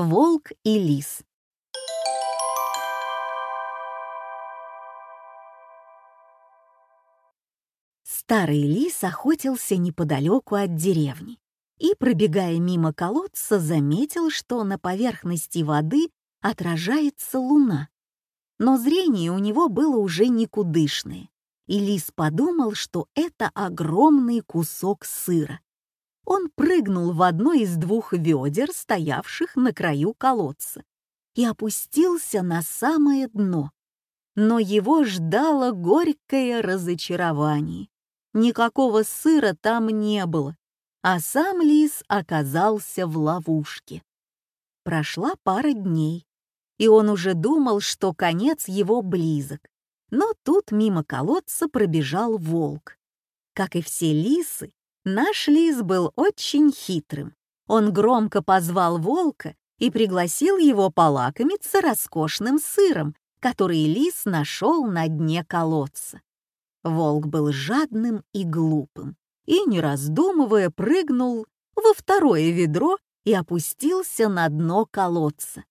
Волк и лис. Старый лис охотился неподалеку от деревни и, пробегая мимо колодца, заметил, что на поверхности воды отражается луна. Но зрение у него было уже никудышное, и лис подумал, что это огромный кусок сыра. Он прыгнул в одно из двух ведер, стоявших на краю колодца, и опустился на самое дно. Но его ждало горькое разочарование. Никакого сыра там не было, а сам лис оказался в ловушке. Прошла пара дней, и он уже думал, что конец его близок. Но тут мимо колодца пробежал волк. Как и все лисы, наш лис был очень хитрым. Он громко позвал волка и пригласил его полакомиться роскошным сыром, который лис нашел на дне колодца. Волк был жадным и глупым и, не раздумывая, прыгнул во второе ведро и опустился на дно колодца.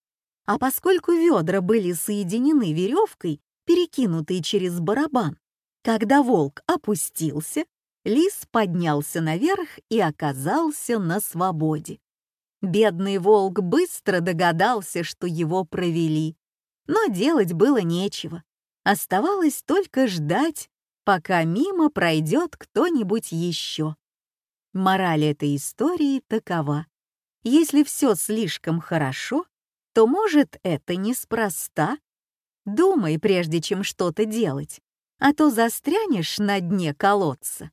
А поскольку ведра были соединены веревкой, перекинутой через барабан, когда волк опустился, лис поднялся наверх и оказался на свободе. Бедный волк быстро догадался, что его провели. Но делать было нечего. Оставалось только ждать, пока мимо пройдет кто-нибудь еще. Мораль этой истории такова. Если все слишком хорошо, то, может, это неспроста. Думай, прежде чем что-то делать, а то застрянешь на дне колодца.